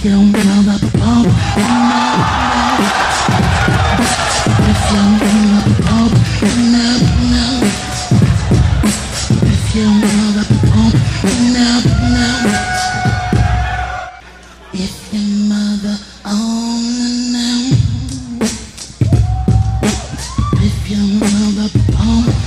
If you don't know about If you don't know about If you don't know about the If your mother owned.